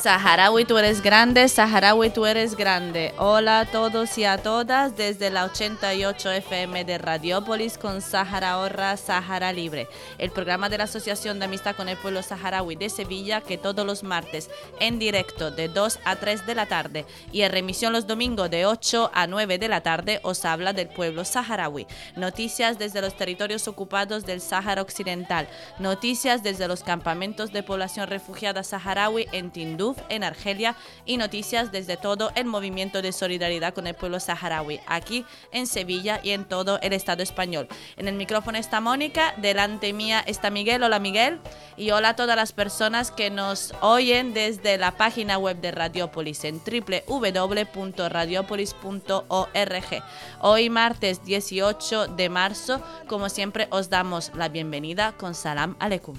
Saharaui, tú eres grande, Saharaui, tú eres grande. Hola a todos y a todas desde la 88 FM de Radiópolis con Sahara Horra, Sahara Libre, el programa de la Asociación de Amistad con el Pueblo Saharaui de Sevilla que todos los martes en directo de 2 a 3 de la tarde y en remisión los domingos de 8 a 9 de la tarde os habla del pueblo saharaui. Noticias desde los territorios ocupados del Sáhara Occidental, noticias desde los campamentos de población refugiada saharaui en En Argelia, y noticias desde todo el movimiento de solidaridad con el pueblo saharaui, aquí en Sevilla y en todo el Estado español. En el micrófono está Mónica, delante mía está Miguel. Hola Miguel. Y hola a todas las personas que nos oyen desde la página web de Radiopolis en www.radiopolis.org. Hoy martes 18 de marzo, como siempre, os damos la bienvenida con Salam Aleikum.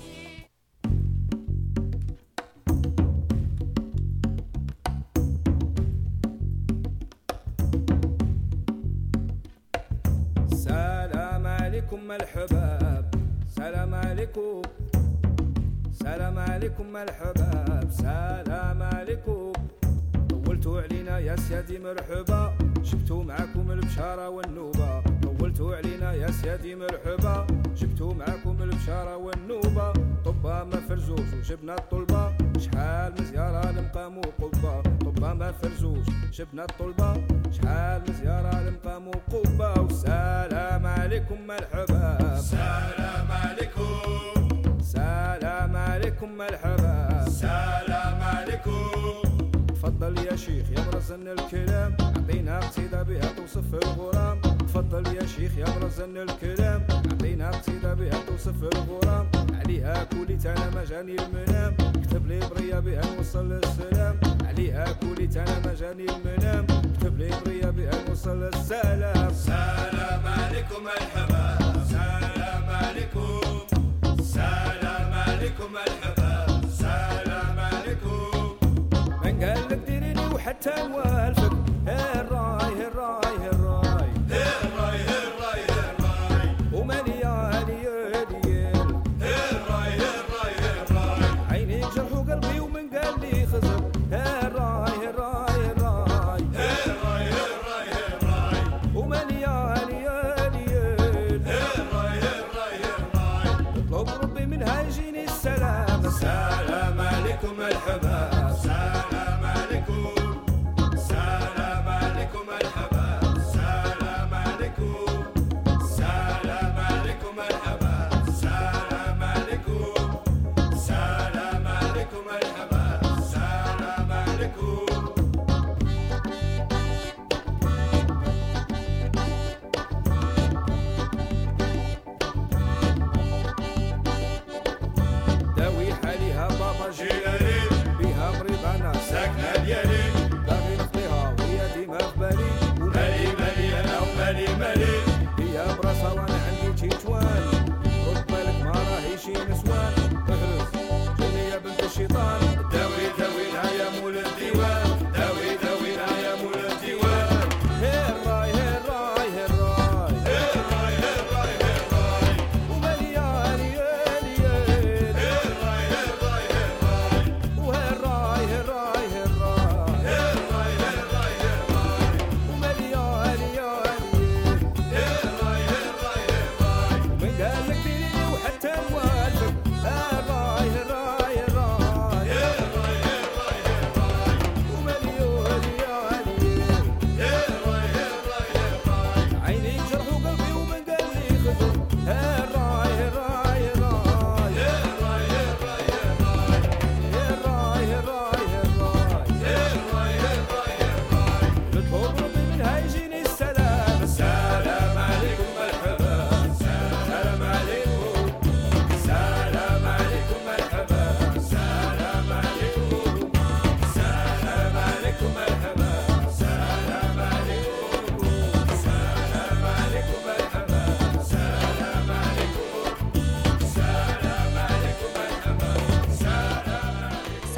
عليكم الحباب. سلام عليكم. سلام عليكم الحباب. سلام عليكم. طولتوا علينا يا سيادي مرحبا. جبتوا معاكم البشارة والنوبة. طولتوا علينا يا سيادي مرحبا. جبتوا معاكم البشارة والنوبة. طبا ما فرزوش وجبنا الطلبة. شحال من زيارة لمقام وقبة طبا ما فرزوش جبنا الطلبة شحال من زيارة لمقام وقبة والسلام عليكم مرحبا. سلام عليكم. سلام عليكم مرحبا. سلام عليكم. تفضل يا شيخ يا مرزن الكلام. عطينا قصيدة بها توصف الغرام. تفضل يا شيخ يا مرزن الكلام. عطينا قصيدة بها توصف الغرام. عليها كوليت أنا ما جاني المنام. كتب لي برية بها نوصل السلام. عليها كوليت أنا ما جاني المنام. كتب لي برية بها نوصل السلام. سلام عليكم الحباب سلام عليكم. سلام عليكم الحباب سلام عليكم. من قال لك ديريني وحتى نوالفك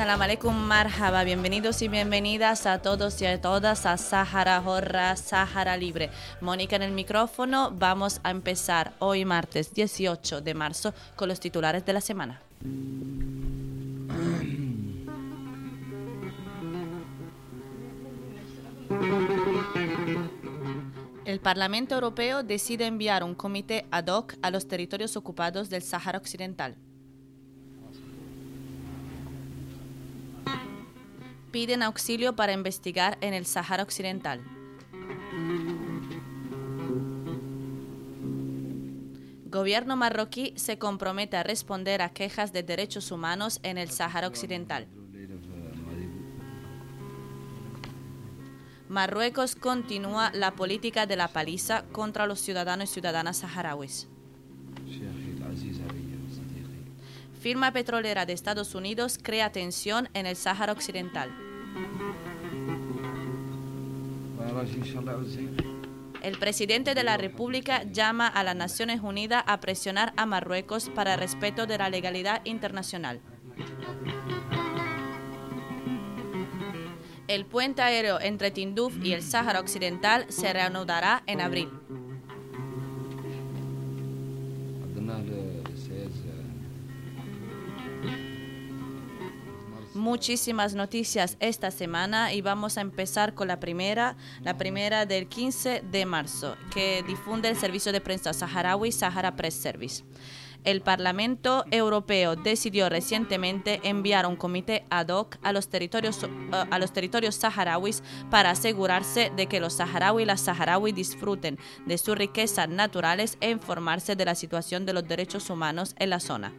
Salam alaikum, marhaba, bienvenidos y bienvenidas a todos y a todas a Sahara Horra, Sahara Libre. Mónica en el micrófono, vamos a empezar hoy martes 18 de marzo con los titulares de la semana. El Parlamento Europeo decide enviar un comité ad hoc a los territorios ocupados del Sáhara Occidental. Piden auxilio para investigar en el Sáhara Occidental. Gobierno marroquí se compromete a responder a quejas de derechos humanos en el Sáhara Occidental. Marruecos continúa la política de la paliza contra los ciudadanos y ciudadanas saharauis. Firma petrolera de Estados Unidos crea tensión en el Sáhara Occidental. El presidente de la República llama a las Naciones Unidas a presionar a Marruecos para respeto de la legalidad internacional. El puente aéreo entre Tinduf y el Sáhara Occidental se reanudará en abril. Muchísimas noticias esta semana y vamos a empezar con la primera, la primera del 15 de marzo, que difunde el servicio de prensa saharaui Sahara Press Service. El Parlamento Europeo decidió recientemente enviar un comité ad hoc a los territorios, a los territorios saharauis para asegurarse de que los saharauis y las saharauis disfruten de sus riquezas naturales e informarse de la situación de los derechos humanos en la zona.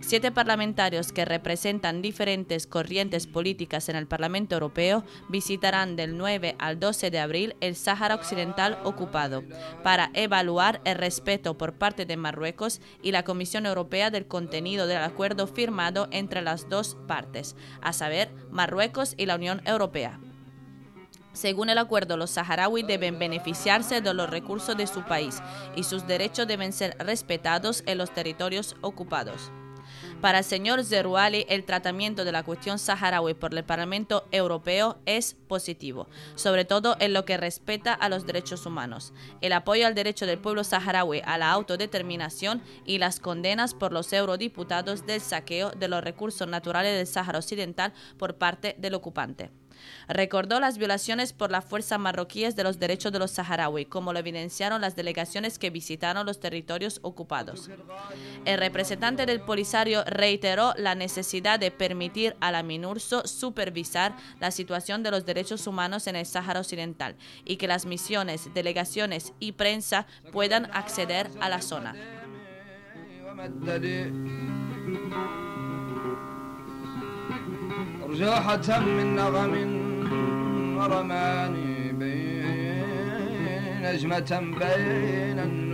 Siete parlamentarios que representan diferentes corrientes políticas en el Parlamento Europeo visitarán del 9 al 12 de abril el Sáhara Occidental ocupado para evaluar el respeto por parte de Marruecos y la Comisión Europea del contenido del acuerdo firmado entre las dos partes, a saber, Marruecos y la Unión Europea. Según el acuerdo, los saharauis deben beneficiarse de los recursos de su país y sus derechos deben ser respetados en los territorios ocupados. Para el señor Zerouali, el tratamiento de la cuestión saharaui por el Parlamento Europeo es positivo, sobre todo en lo que respecta a los derechos humanos, el apoyo al derecho del pueblo saharaui a la autodeterminación y las condenas por los eurodiputados del saqueo de los recursos naturales del Sáhara Occidental por parte del ocupante. Recordó las violaciones por las fuerzas marroquíes de los derechos de los saharauis, como lo evidenciaron las delegaciones que visitaron los territorios ocupados. El representante del Polisario reiteró la necesidad de permitir a la MINURSO supervisar la situación de los derechos humanos en el Sáhara Occidental y que las misiones, delegaciones y prensa puedan acceder a la zona. رجاحة من نغم ورماني بين نجمة بين النجوم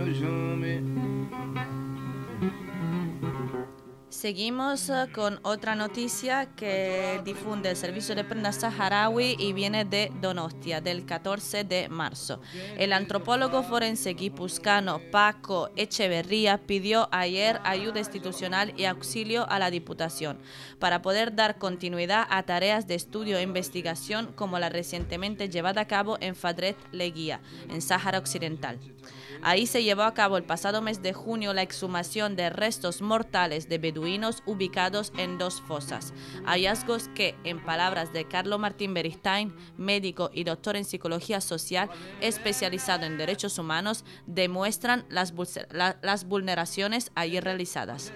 Seguimos uh, con otra noticia que difunde el servicio de prensa saharaui y viene de Donostia, del 14 de marzo. El antropólogo forense guipuzcano Paco Echeverría pidió ayer ayuda institucional y auxilio a la Diputación para poder dar continuidad a tareas de estudio e investigación como la recientemente llevada a cabo en Fadret Leguía, en Sáhara Occidental. Ahí se llevó a cabo el pasado mes de junio la exhumación de restos mortales de beduinos ubicados en dos fosas. Hallazgos que, en palabras de Carlo Martín Beristain, médico y doctor en psicología social especializado en derechos humanos, demuestran las, vulneraciones allí realizadas.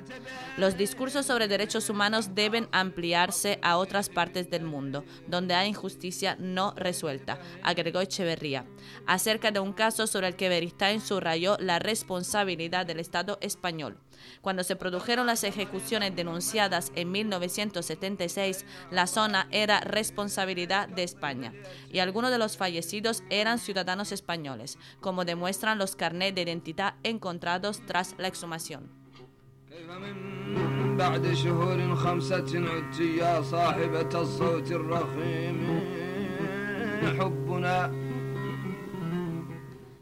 Los discursos sobre derechos humanos deben ampliarse a otras partes del mundo, donde hay injusticia no resuelta, agregó Echeverría, acerca de un caso sobre el que Beristain subrayó la responsabilidad del Estado español. Cuando se produjeron las ejecuciones denunciadas en 1976, la zona era responsabilidad de España y algunos de los fallecidos eran ciudadanos españoles, como demuestran los carnets de identidad encontrados tras la exhumación.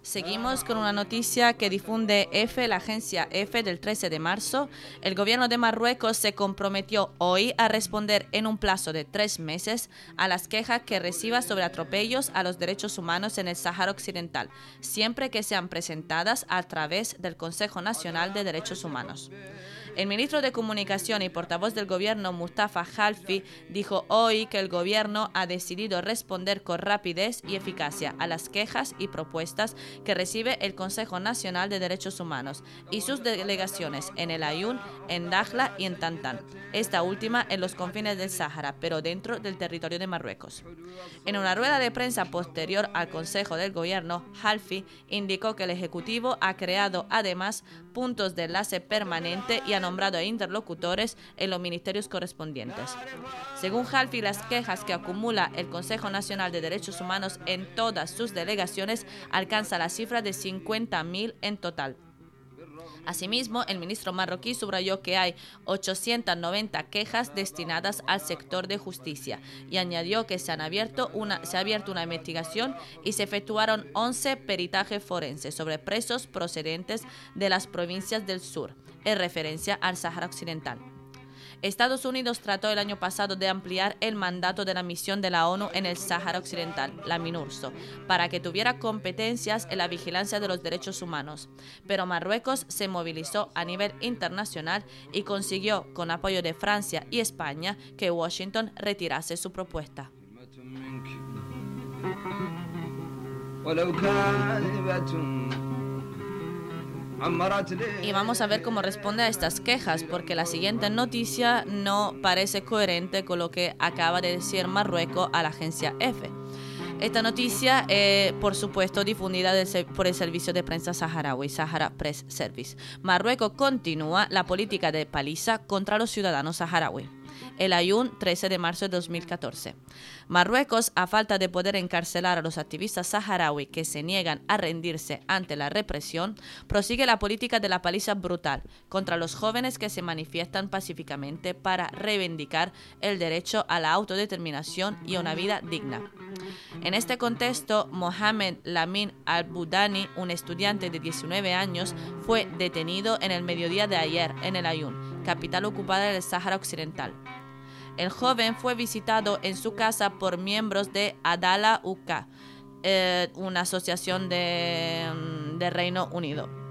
Seguimos con una noticia que difunde EFE, la agencia EFE del 13 de marzo. El gobierno de Marruecos se comprometió hoy a responder en un plazo de tres meses a las quejas que reciba sobre atropellos a los derechos humanos en el Sáhara Occidental, siempre que sean presentadas a través del Consejo Nacional de Derechos Humanos. El ministro de Comunicación y portavoz del gobierno, Mustafa Halfi, dijo hoy que el gobierno ha decidido responder con rapidez y eficacia a las quejas y propuestas que recibe el Consejo Nacional de Derechos Humanos y sus delegaciones en el Ayun, en Dakhla y en Tantan, esta última en los confines del Sáhara, pero dentro del territorio de Marruecos. En una rueda de prensa posterior al Consejo del Gobierno, Halfi indicó que el Ejecutivo ha creado además puntos de enlace permanente y ha nombrado a interlocutores en los ministerios correspondientes. Según Halfi, las quejas que acumula el Consejo Nacional de Derechos Humanos en todas sus delegaciones alcanza la cifra de 50.000 en total. Asimismo, el ministro marroquí subrayó que hay 890 quejas destinadas al sector de justicia y añadió que se, abierto una, se ha abierto una investigación y se efectuaron 11 peritajes forenses sobre presos procedentes de las provincias del sur, en referencia al Sáhara Occidental. Estados Unidos trató el año pasado de ampliar el mandato de la misión de la ONU en el Sáhara Occidental, la MINURSO, para que tuviera competencias en la vigilancia de los derechos humanos. Pero Marruecos se movilizó a nivel internacional y consiguió, con apoyo de Francia y España, que Washington retirase su propuesta. Y vamos a ver cómo responde a estas quejas, porque la siguiente noticia no parece coherente con lo que acaba de decir Marruecos a la agencia EFE. Esta noticia es, por supuesto, difundida por el servicio de prensa saharaui, Sahara Press Service. Marruecos continúa la política de paliza contra los ciudadanos saharauis. El Ayun, 13 de marzo de 2014. Marruecos, a falta de poder encarcelar a los activistas saharauis que se niegan a rendirse ante la represión, prosigue la política de la paliza brutal contra los jóvenes que se manifiestan pacíficamente para reivindicar el derecho a la autodeterminación y a una vida digna. En este contexto, Mohamed Lamin al-Budani, un estudiante de 19 años, fue detenido en el mediodía de ayer en el Ayun, capital ocupada del Sáhara Occidental. El joven fue visitado en su casa por miembros de Adala UK, eh, una asociación de, mm, de Reino Unido,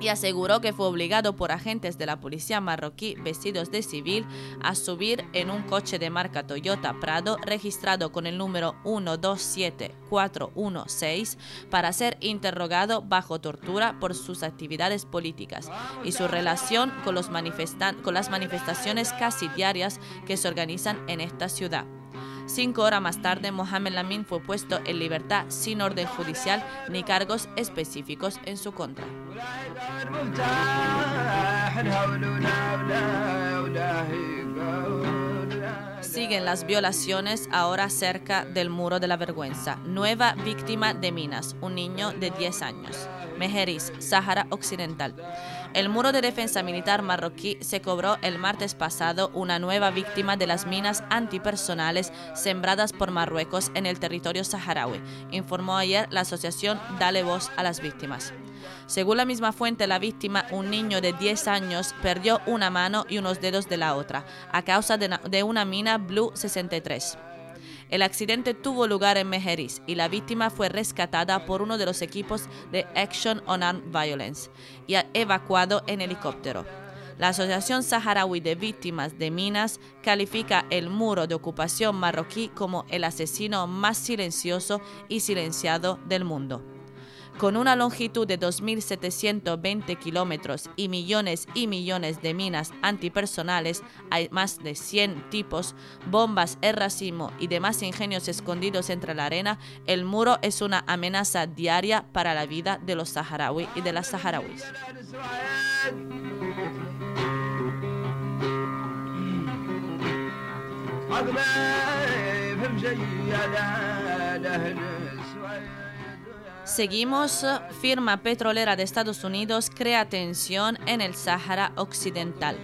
y aseguró que fue obligado por agentes de la policía marroquí vestidos de civil a subir en un coche de marca Toyota Prado registrado con el número 127416 para ser interrogado bajo tortura por sus actividades políticas y su relación con, los con las manifestaciones casi diarias que se organizan en esta ciudad. Cinco horas más tarde, Mohamed Lamin fue puesto en libertad sin orden judicial ni cargos específicos en su contra. Siguen las violaciones ahora cerca del muro de la vergüenza. Nueva víctima de minas, un niño de 10 años. Mejeris, Sahara Occidental. El muro de defensa militar marroquí se cobró el martes pasado una nueva víctima de las minas antipersonales sembradas por Marruecos en el territorio saharaui, informó ayer la asociación Dale Voz a las Víctimas. Según la misma fuente, la víctima, un niño de 10 años, perdió una mano y unos dedos de la otra a causa de, na- de una mina Blue 63. El accidente tuvo lugar en Mejeris y la víctima fue rescatada por uno de los equipos de Action on Armed Violence y evacuado en helicóptero. La Asociación Saharaui de Víctimas de Minas califica el muro de ocupación marroquí como el asesino más silencioso y silenciado del mundo. Con una longitud de 2.720 kilómetros y millones y millones de minas antipersonales, hay más de 100 tipos, bombas, el racimo y demás ingenios escondidos entre la arena, el muro es una amenaza diaria para la vida de los saharauis y de las saharauis. Seguimos, firma petrolera de Estados Unidos crea tensión en el Sáhara Occidental.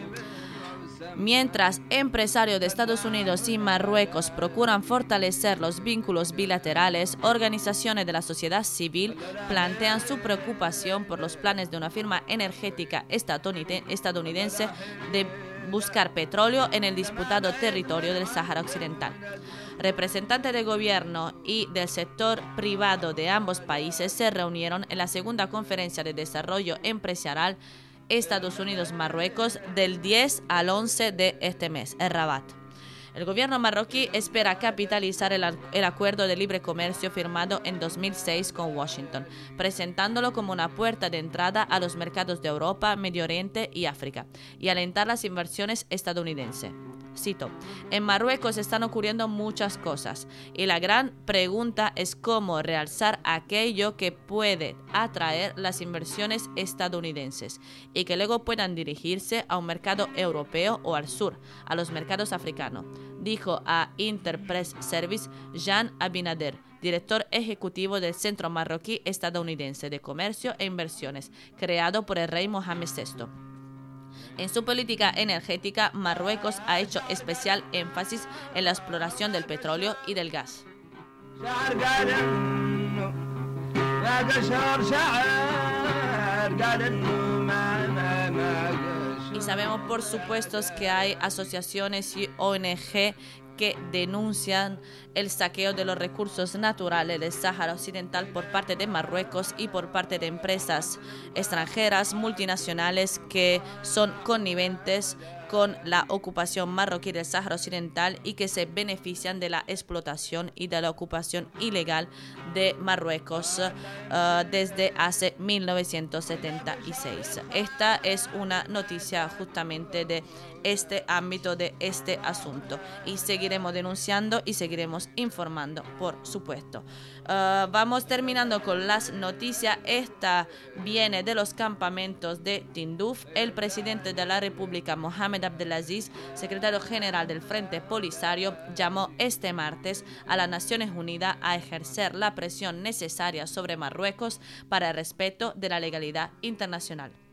Mientras empresarios de Estados Unidos y Marruecos procuran fortalecer los vínculos bilaterales, organizaciones de la sociedad civil plantean su preocupación por los planes de una firma energética estadounide- estadounidense de buscar petróleo en el disputado territorio del Sáhara Occidental. Representantes de gobierno y del sector privado de ambos países se reunieron en la segunda conferencia de desarrollo empresarial Estados Unidos-Marruecos del 10 al 11 de este mes, en Rabat. El gobierno marroquí espera capitalizar el, acuerdo de libre comercio firmado en 2006 con Washington, presentándolo como una puerta de entrada a los mercados de Europa, Medio Oriente y África, y alentar las inversiones estadounidenses. Cito, en Marruecos están ocurriendo muchas cosas y la gran pregunta es cómo realzar aquello que puede atraer las inversiones estadounidenses y que luego puedan dirigirse a un mercado europeo o al sur, a los mercados africanos, dijo a Interpress Service Jean Abinader, director ejecutivo del Centro Marroquí Estadounidense de Comercio e Inversiones, creado por el rey Mohamed VI. En su política energética, Marruecos ha hecho especial énfasis en la exploración del petróleo y del gas. Y sabemos, por supuesto, que hay asociaciones y ONG que denuncian el saqueo de los recursos naturales del Sáhara Occidental por parte de Marruecos y por parte de empresas extranjeras multinacionales que son conniventes con la ocupación marroquí del Sáhara Occidental y que se benefician de la explotación y de la ocupación ilegal de Marruecos eh, desde hace 1976. Esta es una noticia justamente de este ámbito, de este asunto. Y seguiremos denunciando y seguiremos informando, por supuesto. Eh, vamos terminando con las noticias. Esta viene de los campamentos de Tinduf. El presidente de la República, Mohamed Abdelaziz, secretario general del Frente Polisario, llamó este martes a las Naciones Unidas a ejercer la presión necesaria sobre Marruecos para el respeto de la legalidad internacional.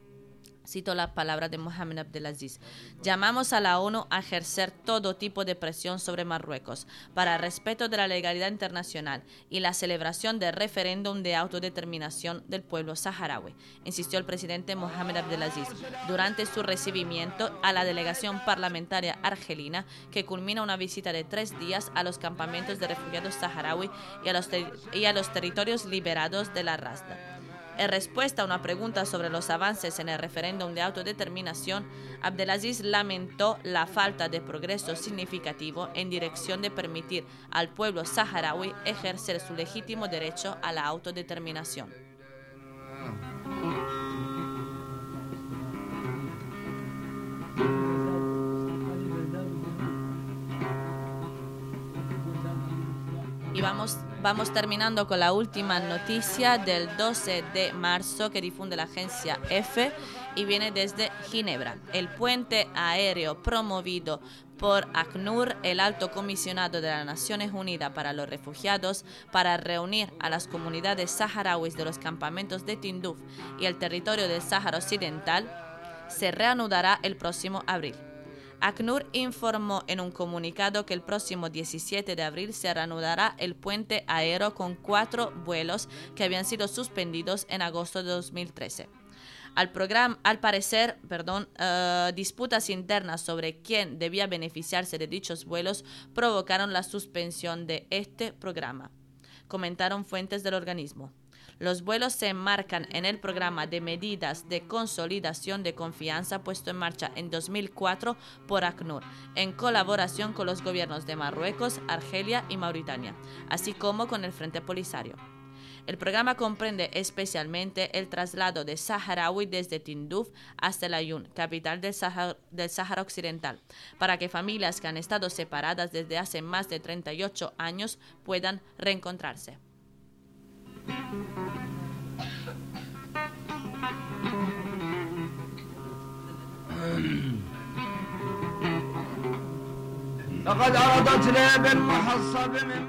Cito las palabras de Mohamed Abdelaziz. Llamamos a la ONU a ejercer todo tipo de presión sobre Marruecos para el respeto de la legalidad internacional y la celebración del referéndum de autodeterminación del pueblo saharaui, insistió el presidente Mohamed Abdelaziz durante su recibimiento a la delegación parlamentaria argelina que culmina una visita de tres días a los campamentos de refugiados saharaui y a los, y a los territorios liberados de la Rasda. En respuesta a una pregunta sobre los avances en el referéndum de autodeterminación, Abdelaziz lamentó la falta de progreso significativo en dirección de permitir al pueblo saharaui ejercer su legítimo derecho a la autodeterminación. Vamos, terminando con la última noticia del 12 de marzo que difunde la agencia EFE y viene desde Ginebra. El puente aéreo promovido por ACNUR, el alto comisionado de las Naciones Unidas para los Refugiados, para reunir a las comunidades saharauis de los campamentos de Tinduf y el territorio del Sáhara Occidental, se reanudará el próximo abril. ACNUR informó en un comunicado que el próximo 17 de abril se reanudará el puente aéreo con cuatro vuelos que habían sido suspendidos en agosto de 2013. Al, programa, al parecer, eh, disputas internas sobre quién debía beneficiarse de dichos vuelos provocaron la suspensión de este programa, comentaron fuentes del organismo. Los vuelos se enmarcan en el programa de medidas de consolidación de confianza puesto en marcha en 2004 por ACNUR, en colaboración con los gobiernos de Marruecos, Argelia y Mauritania, así como con el Frente Polisario. El programa comprende especialmente el traslado de saharaui desde Tinduf hasta Layún, capital del Sahara, del Sáhara Occidental, para que familias que han estado separadas desde hace más de 38 años puedan reencontrarse.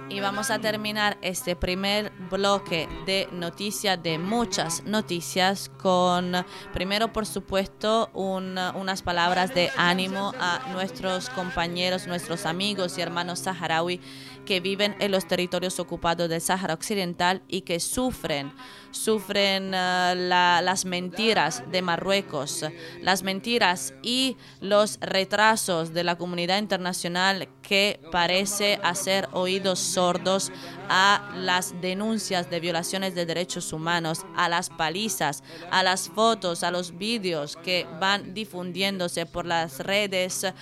Y vamos a terminar este primer bloque de noticias, de muchas noticias, con primero, por supuesto, un- unas palabras de ánimo a nuestros compañeros, nuestros amigos y hermanos saharaui que viven en los territorios ocupados del Sáhara Occidental y que sufren, sufren eh, la- las mentiras de Marruecos, las mentiras y los retrasos de la comunidad internacional que parece hacer oídos sordos a las denuncias de violaciones de derechos humanos, a las palizas, a las fotos, a los vídeos que van difundiéndose por las redes eh,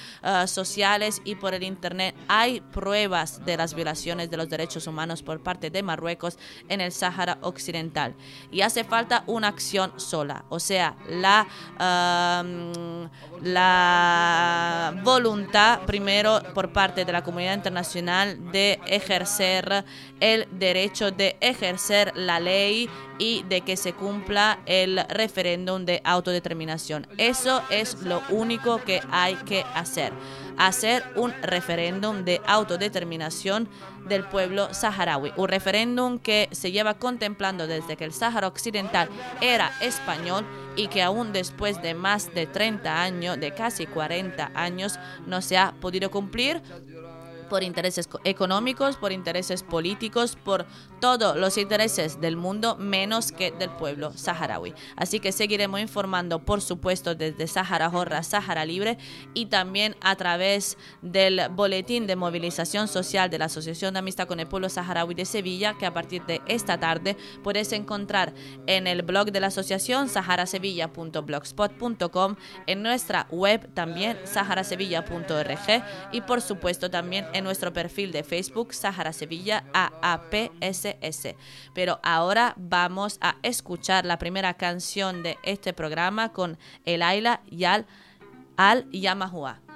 sociales y por el Internet. Hay pruebas de las violaciones de los derechos humanos por parte de Marruecos en el Sáhara Occidental. Y hace falta una acción sola, o sea, la, la voluntad primero por parte de la comunidad internacional de ejercer el derecho de ejercer la ley y de que se cumpla el referéndum de autodeterminación. Eso es lo único que hay que hacer. Hacer un referéndum de autodeterminación del pueblo saharaui. Un referéndum que se lleva contemplando desde que el Sáhara Occidental era español y que aún después de más de 30 años, de casi 40 años, no se ha podido cumplir por intereses co- económicos, por intereses políticos, por todos los intereses del mundo, menos que del pueblo saharaui. Así que seguiremos informando, por supuesto, desde Sahara Jorra, Sahara Libre y también a través del boletín de movilización social de la Asociación de Amistad con el Pueblo Saharaui de Sevilla, que a partir de esta tarde puedes encontrar en el blog de la asociación saharasevilla.blogspot.com, en nuestra web también saharasevilla.org y por supuesto también en nuestro perfil de Facebook Sahara Sevilla AAPSS. Pero ahora vamos a escuchar la primera canción de este programa con El Aila y Al, Al Yamahua.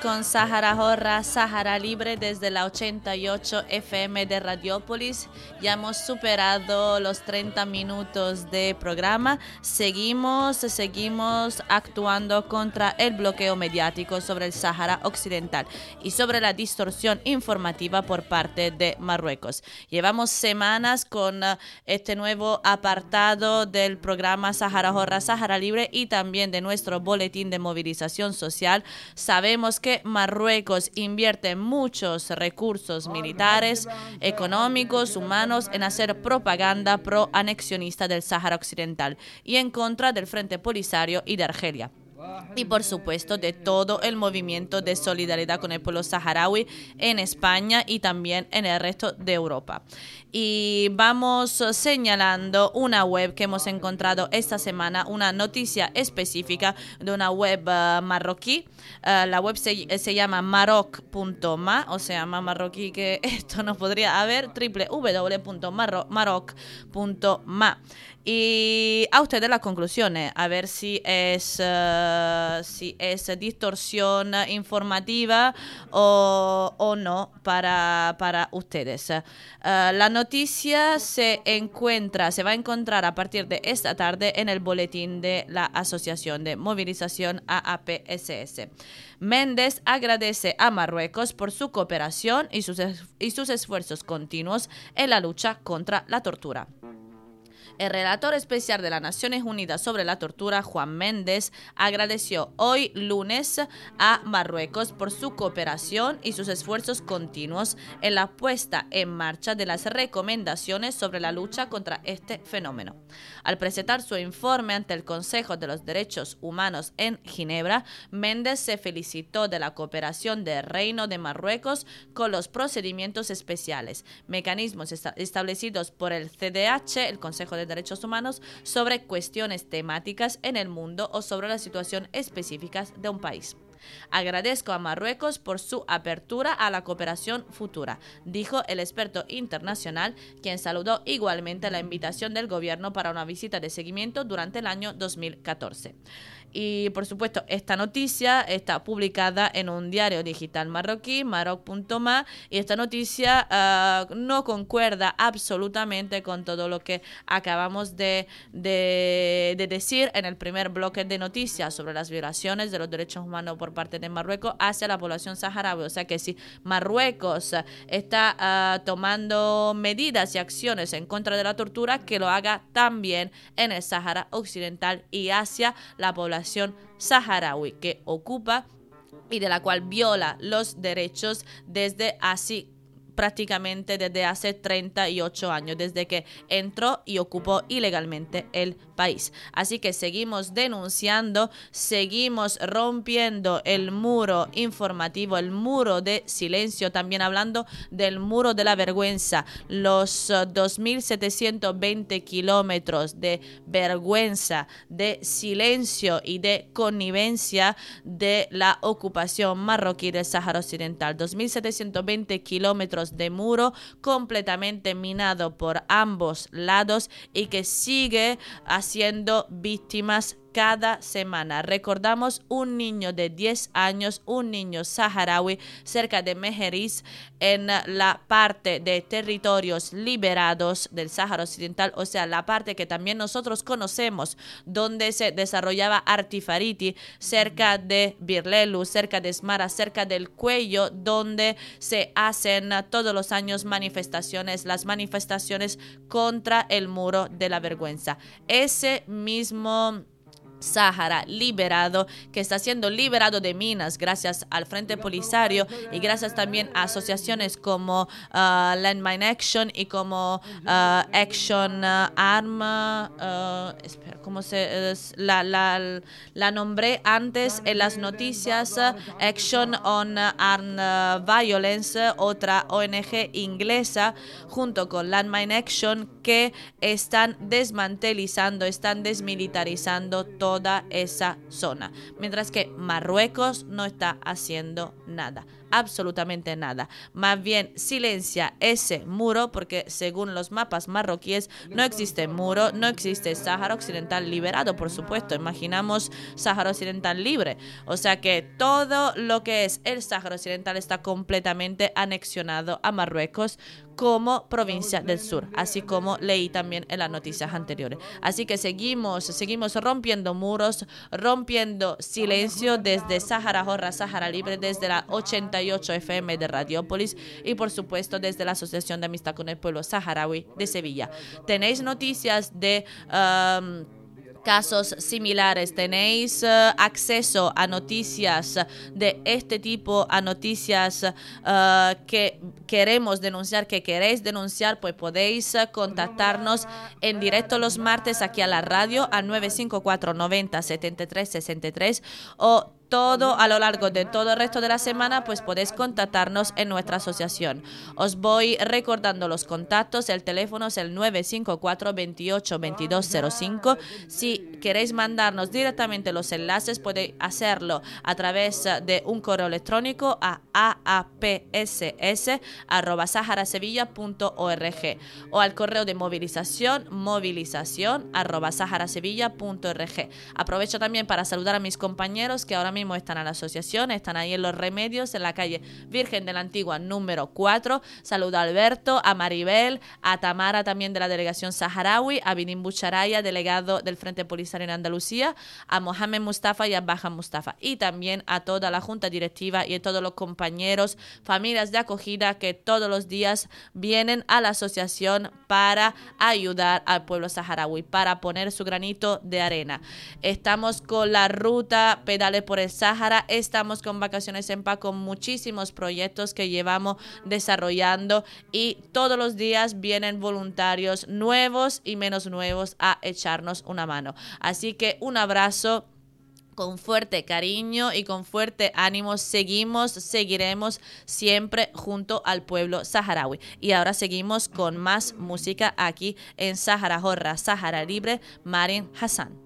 Con Sahara Jorra, Sahara Libre desde la 88 FM de Radiópolis. Ya hemos superado los 30 minutos de programa. Seguimos, seguimos actuando contra el bloqueo mediático sobre el Sahara Occidental y sobre la distorsión informativa por parte de Marruecos. Llevamos semanas con uh, este nuevo apartado del programa Sahara Jorra, Sahara Libre y también de nuestro boletín de movilización social. Sabemos que Marruecos invierte muchos recursos militares, económicos, humanos en hacer propaganda pro anexionista del Sahara Occidental y en contra del Frente Polisario y de Argelia y por supuesto de todo el movimiento de solidaridad con el pueblo saharaui en España y también en el resto de Europa. Y vamos señalando una web que hemos encontrado esta semana, una noticia específica de una web uh, marroquí. Uh, la web se, se llama maroc.ma, o sea, más marroquí que esto no podría haber, www.maroc.ma. Y a ustedes las conclusiones, a ver si es, uh, si es distorsión informativa o, o no para, para ustedes. Uh, la noticia se encuentra, se va a encontrar a partir de esta tarde en el boletín de la Asociación de Movilización AAPSS. Méndez agradece a Marruecos por su cooperación y sus, y sus esfuerzos continuos en la lucha contra la tortura. El relator especial de las Naciones Unidas sobre la tortura, Juan Méndez, agradeció hoy lunes a Marruecos por su cooperación y sus esfuerzos continuos en la puesta en marcha de las recomendaciones sobre la lucha contra este fenómeno. Al presentar su informe ante el Consejo de los Derechos Humanos en Ginebra, Méndez se felicitó de la cooperación del Reino de Marruecos con los procedimientos especiales, mecanismos establecidos por el CDH, el Consejo de Derechos Humanos sobre cuestiones temáticas en el mundo o sobre la situación específica de un país. Agradezco a Marruecos por su apertura a la cooperación futura, dijo el experto internacional, quien saludó igualmente la invitación del gobierno para una visita de seguimiento durante el año 2014. Y por supuesto, esta noticia está publicada en un diario digital marroquí, maroc.ma, y esta noticia uh, no concuerda absolutamente con todo lo que acabamos de, de, de, decir en el primer bloque de noticias sobre las violaciones de los derechos humanos por parte de Marruecos hacia la población saharaui. O sea que si Marruecos está uh, tomando medidas y acciones en contra de la tortura, que lo haga también en el Sahara Occidental y hacia la población saharaui que ocupa y de la cual viola los derechos desde así prácticamente desde hace 38 años, desde que entró y ocupó ilegalmente el país. Así que seguimos denunciando, seguimos rompiendo el muro informativo, el muro de silencio, también hablando del muro de la vergüenza, los 2.720 kilómetros de vergüenza, de silencio y de connivencia de la ocupación marroquí del Sáhara Occidental. 2.720 kilómetros de muro completamente minado por ambos lados y que sigue haciendo víctimas cada semana. Recordamos un niño de 10 años, un niño saharaui cerca de Mejeriz, en la parte de territorios liberados del Sáhara Occidental, o sea, la parte que también nosotros conocemos, donde se desarrollaba Artifariti, cerca de Birlelu, cerca de Smara, cerca del cuello, donde se hacen todos los años manifestaciones, las manifestaciones contra el muro de la vergüenza. Ese mismo Sahara liberado, que está siendo liberado de minas gracias al Frente Polisario y gracias también a asociaciones como uh, Landmine Action y como uh, Action uh, Arma, espera, ¿cómo se la, la, la, nombré antes en las noticias? Action on Armed Violence, otra ONG inglesa, junto con Landmine Action, que están desmantelizando, están desmilitarizando todo toda esa zona, mientras que Marruecos no está haciendo nada absolutamente nada. Más bien silencia ese muro porque según los mapas marroquíes no existe muro, no existe Sáhara Occidental liberado, por supuesto. Imaginamos Sáhara Occidental libre. O sea que todo lo que es el Sáhara Occidental está completamente anexionado a Marruecos como provincia del sur, así como leí también en las noticias anteriores. Así que seguimos, seguimos rompiendo muros, rompiendo silencio desde Sahara Jorra, Sahara Libre, desde la 88 FM de Radiópolis y por supuesto desde la Asociación de Amistad con el Pueblo Saharaui de Sevilla. Tenéis noticias de... um, casos similares, tenéis eh, acceso a noticias de este tipo, a noticias eh, que queremos denunciar, que queréis denunciar, pues podéis eh, contactarnos en directo los martes aquí a la radio a 954 90 73 63 o todo a lo largo de todo el resto de la semana, pues podéis contactarnos en nuestra asociación. Os voy recordando los contactos. El teléfono es el 954 28 2205. Si queréis mandarnos directamente los enlaces, podéis hacerlo a través de un correo electrónico a aapss.saharasevilla.org o al correo de movilización movilización Aprovecho también para saludar a mis compañeros que ahora mismo están a la asociación, están ahí en Los Remedios, en la calle Virgen de la Antigua número 4. Saludo a Alberto, a Maribel, a Tamara también de la delegación saharaui, a Binim Bucharaya, delegado del Frente Polisario en Andalucía, a Mohamed Mustafa y a Baja Mustafa. Y también a toda la junta directiva y a todos los compañeros, familias de acogida que todos los días vienen a la asociación para ayudar al pueblo saharaui, para poner su granito de arena. Estamos con la ruta Pedales por el Sahara, estamos con Vacaciones en Paz con muchísimos proyectos que llevamos desarrollando y todos los días vienen voluntarios nuevos y menos nuevos a echarnos una mano. Así que un abrazo con fuerte cariño y con fuerte ánimo seguimos, seguiremos siempre junto al pueblo saharaui. Y ahora seguimos con más música aquí en Sahara Jorra, Sahara Libre, Marin Hassan.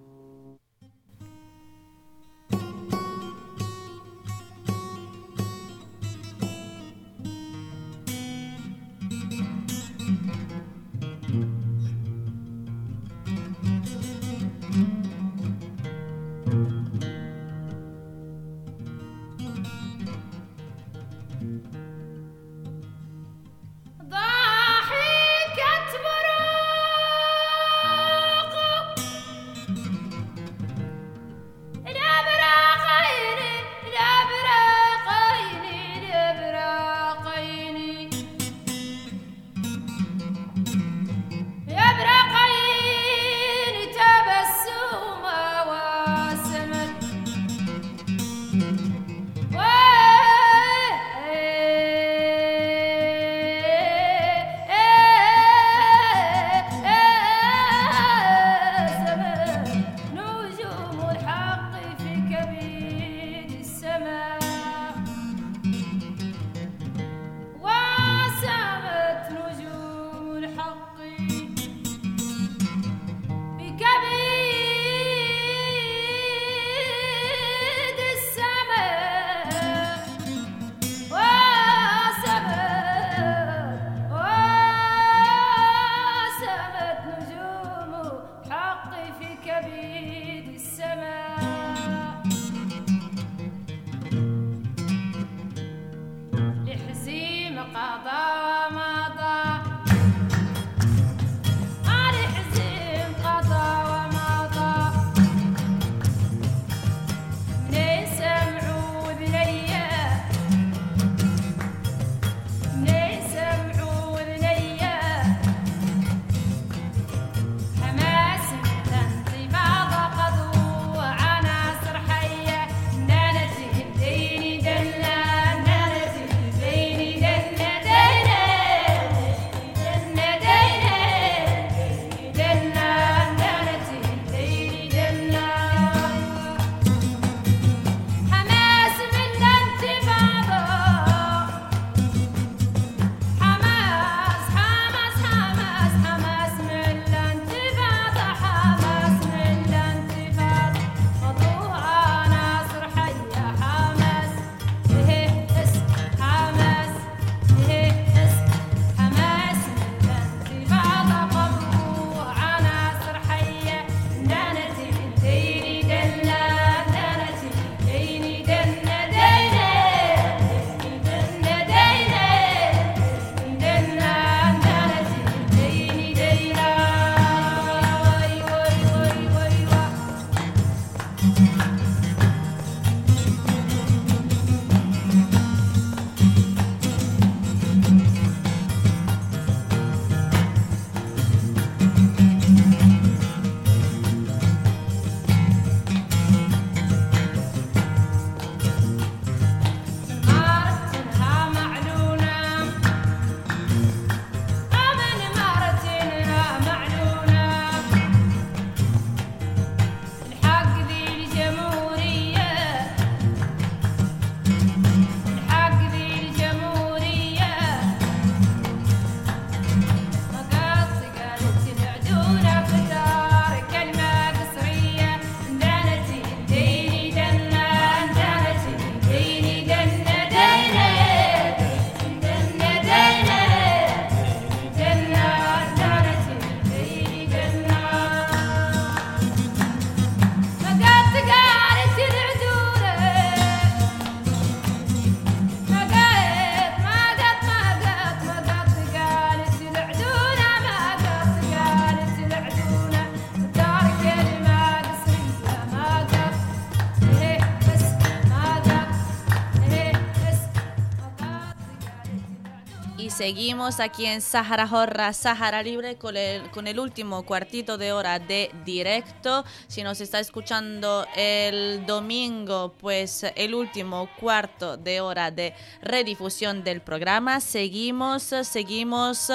Seguimos aquí en Sahara Jorra, Sahara Libre, con el, con el último cuartito de hora de directo. Si nos está escuchando el domingo, pues el último cuarto de hora de redifusión del programa. Seguimos, seguimos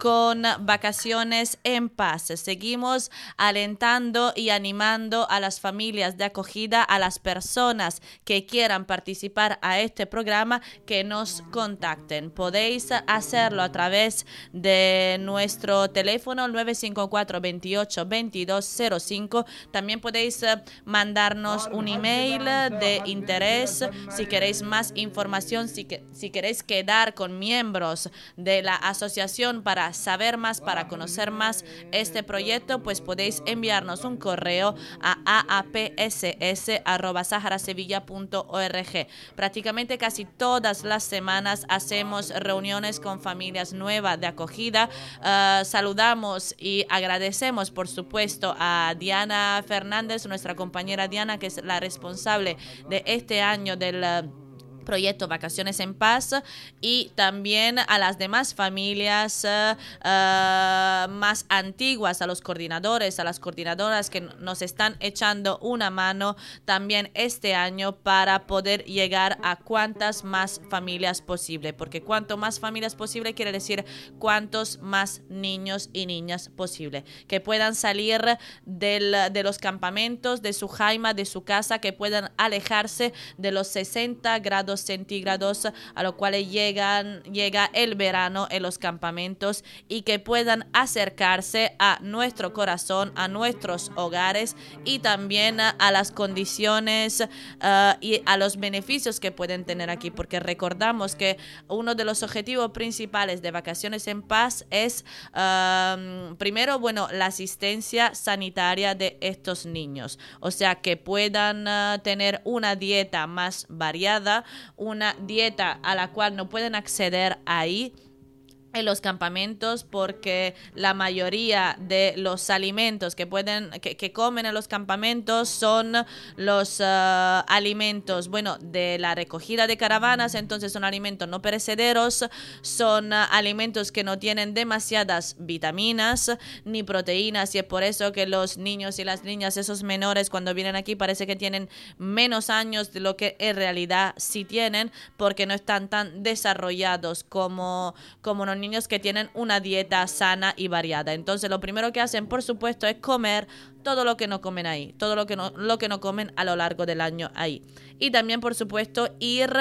con vacaciones en paz. Seguimos alentando y animando a las familias de acogida, a las personas que quieran participar a este programa, que nos contacten. Podéis hacerlo a través de nuestro teléfono 954 28 2205. También podéis eh, mandarnos un email de interés si queréis más información, si, que, si queréis quedar con miembros de la asociación para saber más, para conocer más este proyecto, pues podéis enviarnos un correo a aapss.saharasevilla.org. Prácticamente casi todas las semanas hacemos reuniones con familias nuevas de acogida. Uh, saludamos y agradecemos, por supuesto, a Diana Fernández, nuestra compañera Diana, que es la responsable de este año del proyecto Vacaciones en Paz y también a las demás familias uh, uh, más antiguas, a los coordinadores, a las coordinadoras que nos están echando una mano también este año para poder llegar a cuantas más familias posible, porque cuanto más familias posible quiere decir cuantos más niños y niñas posible, que puedan salir del, de los campamentos, de su jaima, de su casa, que puedan alejarse de los 60 grados centígrados a lo cual llegan, llega el verano en los campamentos y que puedan acercarse a nuestro corazón, a nuestros hogares y también a, las condiciones uh, y a los beneficios que pueden tener aquí, porque recordamos que uno de los objetivos principales de Vacaciones en Paz es, primero, bueno, la asistencia sanitaria de estos niños, o sea, que puedan uh, tener una dieta más variada, una dieta a la cual no pueden acceder ahí en los campamentos porque la mayoría de los alimentos que pueden que, que comen en los campamentos son los uh, alimentos bueno de la recogida de caravanas entonces son alimentos no perecederos son alimentos que no tienen demasiadas vitaminas ni proteínas y es por eso que los niños y las niñas esos menores cuando vienen aquí parece que tienen menos años de lo que en realidad sí tienen porque no están tan desarrollados como como los niños que tienen una dieta sana y variada. Entonces, lo primero que hacen, por supuesto, es comer todo lo que no comen ahí, todo lo que no, lo que no comen a lo largo del año ahí. Y también, por supuesto, ir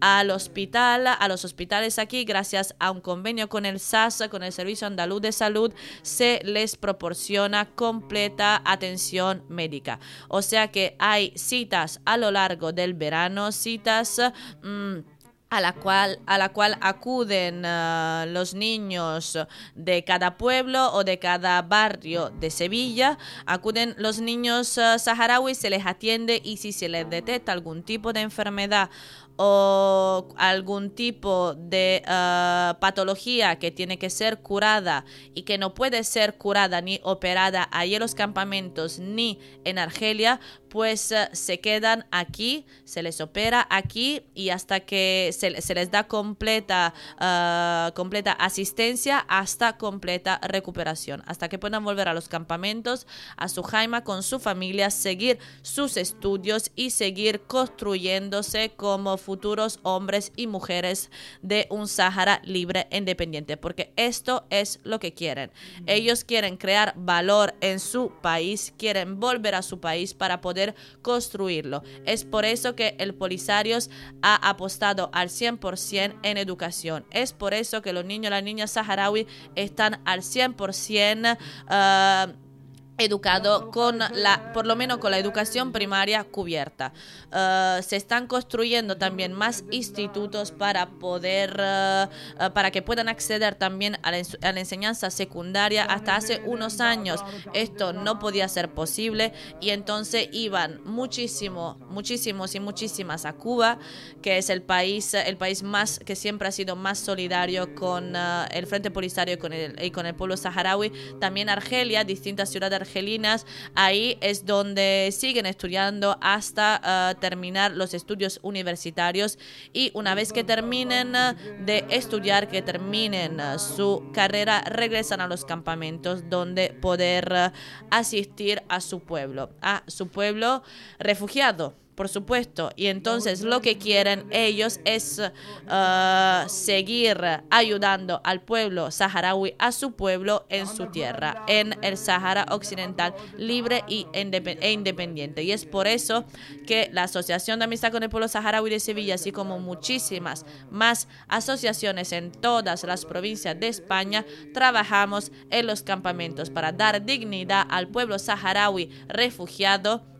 al hospital, a los hospitales aquí, gracias a un convenio con el SAS, con el Servicio Andaluz de Salud, se les proporciona completa atención médica. O sea que hay citas a lo largo del verano, citas... Mmm, a la cual, a la cual acuden uh, los niños de cada pueblo o de cada barrio de Sevilla. Acuden los niños uh, saharauis, se les atiende y si se les detecta algún tipo de enfermedad o algún tipo de uh, patología que tiene que ser curada y que no puede ser curada ni operada ahí en los campamentos ni en Argelia, pues uh, se quedan aquí, se les opera aquí y hasta que se, les da completa, uh, completa asistencia hasta completa recuperación, hasta que puedan volver a los campamentos, a su jaima con su familia, seguir sus estudios y seguir construyéndose como futuros hombres y mujeres de un Sahara libre e independiente, porque esto es lo que quieren. Ellos quieren crear valor en su país, quieren volver a su país para poder construirlo. Es por eso que el Polisarios ha apostado al 100% en educación. Es por eso que los niños y las niñas saharaui están al 100% uh, educado con la por lo menos con la educación primaria cubierta. Uh, se están construyendo también más institutos para poder uh, uh, para que puedan acceder también a la, a la, enseñanza secundaria. Hasta hace unos años esto no podía ser posible y entonces iban muchísimo muchísimos y muchísimas a Cuba que es el país el país más que siempre ha sido más solidario con el Frente Polisario y con el, y con el pueblo saharaui. También Argelia distintas ciudades argelinas. Ahí es donde siguen estudiando hasta ah, terminar los estudios universitarios y una vez que terminen ah, de estudiar, que terminen ah, su carrera, regresan a los campamentos donde poder asistir a su pueblo, a su pueblo refugiado por supuesto. Y entonces lo que quieren ellos es uh, seguir ayudando al pueblo saharaui, a su pueblo en su tierra, en el Sahara Occidental, libre y e independiente. Y es por eso que la Asociación de Amistad con el Pueblo Saharaui de Sevilla, así como muchísimas más asociaciones en todas las provincias de España, trabajamos en los campamentos para dar dignidad al pueblo saharaui refugiado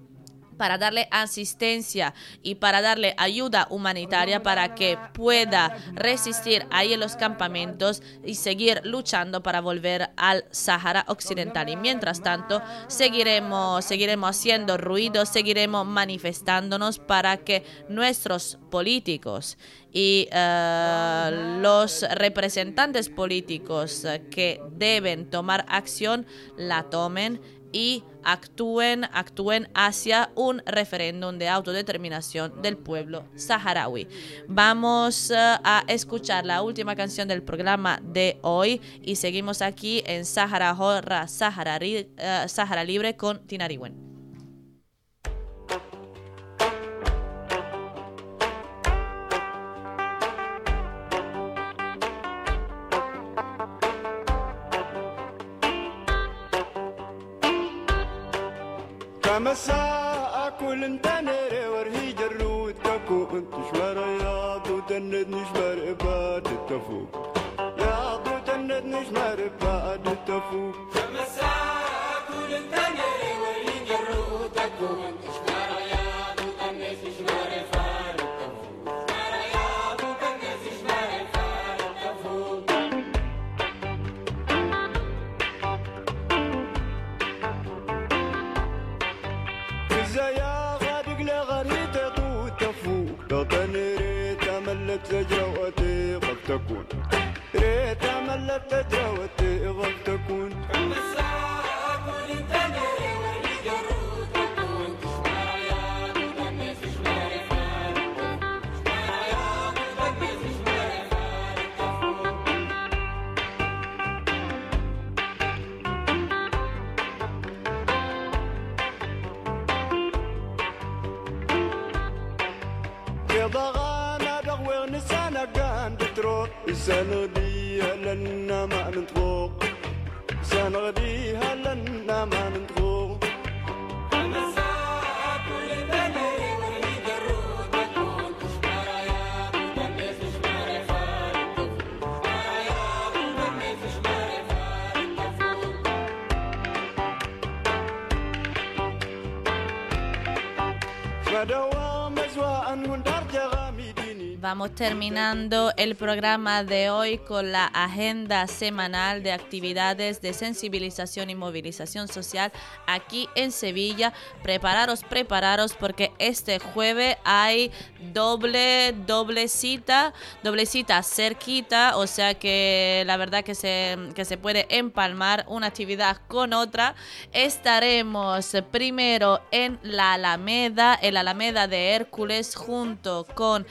para darle asistencia y para darle ayuda humanitaria para que pueda resistir ahí en los campamentos y seguir luchando para volver al Sahara Occidental. Y mientras tanto, seguiremos, seguiremos haciendo ruido, seguiremos manifestándonos para que nuestros políticos y eh, los representantes políticos que deben tomar acción la tomen y actúen, actúen hacia un referéndum de autodeterminación del pueblo saharaui. Vamos eh, a escuchar la última canción del programa de hoy y seguimos aquí en Sahara Horra, Sahara, eh, Sahara Libre con Tinariwen. كضغانا دغوير نسانا قان تتروق إنسان غديها لنا ما نطوق إنسان غديها لنا ما نطوق سواء من درجة Vamos terminando el programa de hoy con la agenda semanal de actividades de sensibilización y movilización social aquí en Sevilla. Prepararos, prepararos porque este jueves hay doble, doble cita, doble cita cerquita, o sea que la verdad que se, que se puede empalmar una actividad con otra. Estaremos primero en la Alameda, el Alameda de Hércules, junto con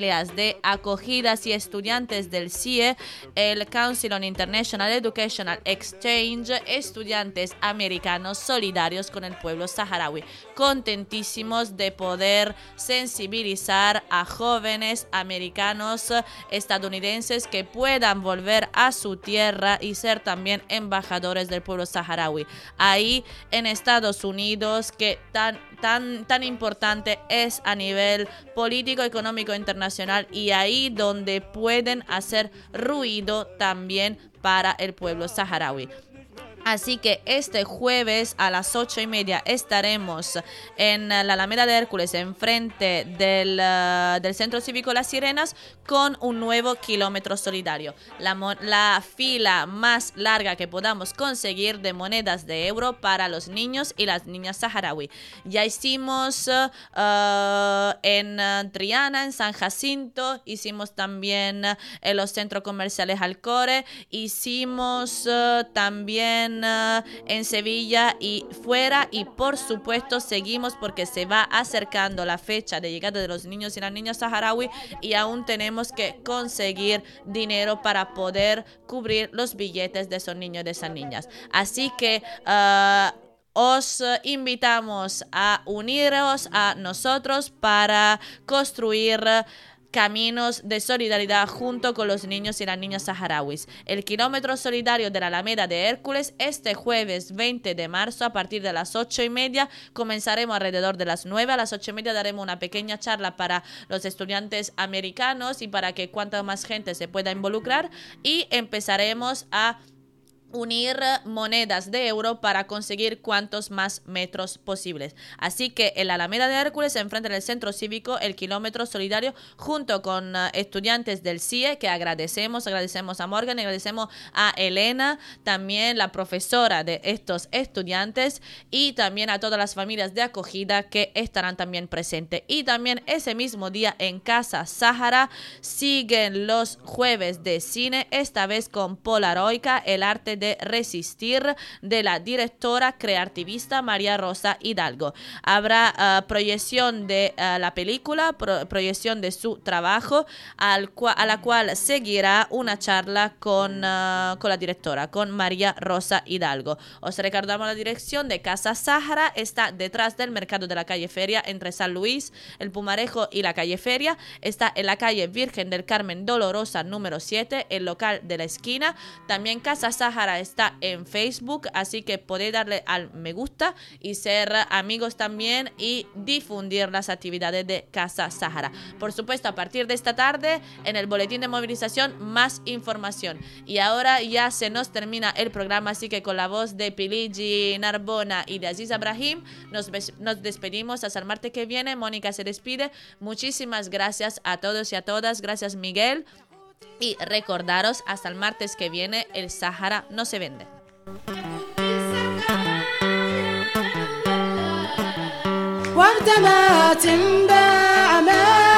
de acogidas y estudiantes del CIE, el Council on International Educational Exchange, estudiantes americanos solidarios con el pueblo saharaui. Contentísimos de poder sensibilizar a jóvenes americanos estadounidenses que puedan volver a su tierra y ser también embajadores del pueblo saharaui. Ahí en Estados Unidos, que tan, tan, tan importante es a nivel político, económico, internacional, y ahí donde pueden hacer ruido también para el pueblo saharaui. Así que este jueves a las ocho y media estaremos en la Alameda de Hércules, enfrente del, eh, del Centro Cívico Las Sirenas, con un nuevo kilómetro solidario. La, la fila más larga que podamos conseguir de monedas de euro para los niños y las niñas saharaui. Ya hicimos eh, eh, en Triana, en San Jacinto, hicimos también en los centros comerciales Alcore, hicimos también en, Sevilla y fuera. Y por supuesto seguimos porque se va acercando la fecha de llegada de los niños y las niñas saharaui y aún tenemos que conseguir dinero para poder cubrir los billetes de esos niños y de esas niñas. Así que... ah, os invitamos a uniros a nosotros para construir caminos de solidaridad junto con los niños y las niñas saharauis. El kilómetro solidario de la Alameda de Hércules este jueves 20 de marzo a partir de las ocho y media comenzaremos alrededor de las 9 a las ocho y media daremos una pequeña charla para los estudiantes americanos y para que cuanta más gente se pueda involucrar y empezaremos a unir monedas de euro para conseguir cuantos más metros posibles. Así que en la Alameda de Hércules, enfrente del centro cívico, el kilómetro solidario, junto con uh, estudiantes del CIE, que agradecemos, agradecemos a Morgan, agradecemos a Elena, también la profesora de estos estudiantes y también a todas las familias de acogida que estarán también presentes. Y también ese mismo día en Casa Sahara siguen los jueves de cine, esta vez con Polaroica, el arte de resistir de la directora creativista María Rosa Hidalgo. Habrá uh, proyección de uh, la película, pro proyección de su trabajo, al a la cual seguirá una charla con, uh, con la directora, con María Rosa Hidalgo. Os recordamos la dirección de Casa Sahara, está detrás del mercado de la calle Feria, entre San Luis, el Pumarejo y la calle Feria. Está en la calle Virgen del Carmen Dolorosa número 7, el local de la esquina. También Casa Sahara está en Facebook, así que podéis darle al me gusta y ser amigos también y difundir las actividades de Casa Sahara. Por supuesto, a partir de esta tarde, en el boletín de movilización, más información. Y ahora ya se nos termina el programa, así que con la voz de Piligi Narbona y de Aziz Abrahim, nos, nos despedimos hasta el martes que viene. Mónica se despide. Muchísimas gracias a todos y a todas. Gracias, Miguel. Y recordaros, hasta el martes que viene, el Sahara no se vende. وقت ما تنباع ما تنباع